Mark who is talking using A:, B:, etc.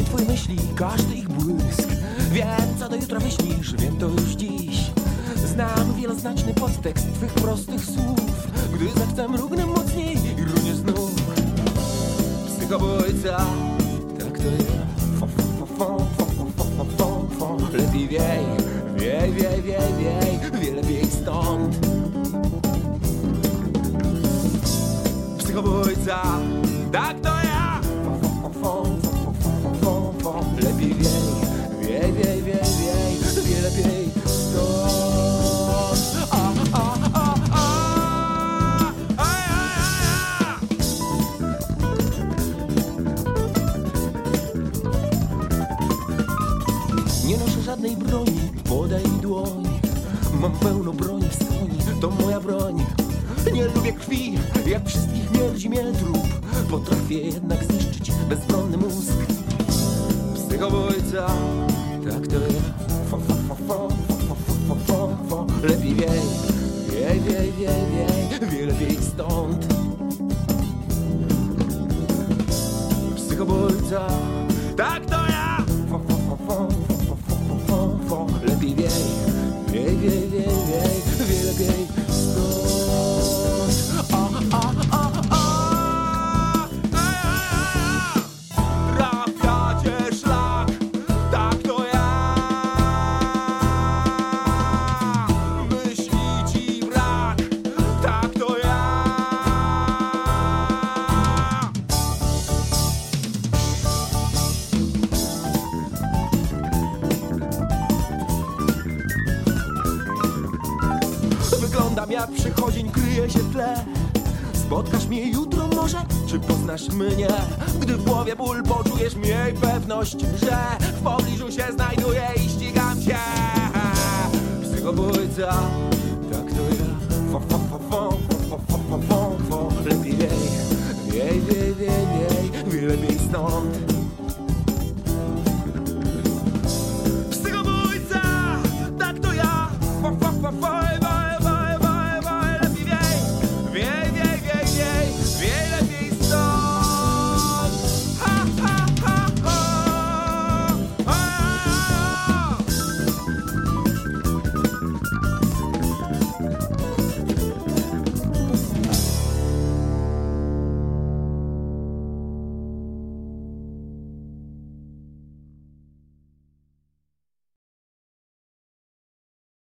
A: wszystkie twoje myśli, każdy ich błysk. Wiem, co do jutra myślisz, wiem to już dziś. Znam wieloznaczny podtekst twych prostych słów. Gdy zechcę mrugnę mocniej i runie znów. Psychobójca, tak to ja. Lepiej wiej, wiej, wiej, wiej, wiej Wie lepiej stąd. Psychobójca, tak to żadnej broni. Podaj mi dłoń. Mam pełno broni w skroni To moja broń. Nie lubię krwi Jak wszystkich mierdzi mnie trup. Potrafię jednak zniszczyć bezbronny mózg. Psychobójca Tak to ja. Fo, fo, fo, fo, fo, fo, Lepiej wiej Wiej, wiej, wiej, wiej. Wie lepiej stąd. Psychobójca. Jak przychodzień, kryje się tle. Spotkasz mnie jutro może, czy poznasz mnie? Gdy w głowie ból poczujesz mniej pewność, że w pobliżu się znajduję i ścigam cię Psychobójca, tak to ja. Fo, fo, fo, fo, fo, fo, fo, fo, fo. Lepiej wiej, wiej, wiej, wiej, wiej lepiej stąd